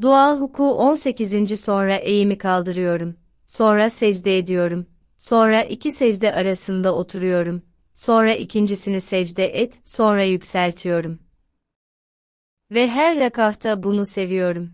Dua huku 18. sonra eğimi kaldırıyorum. Sonra secde ediyorum. Sonra iki secde arasında oturuyorum. Sonra ikincisini secde et, sonra yükseltiyorum. Ve her rakahta bunu seviyorum.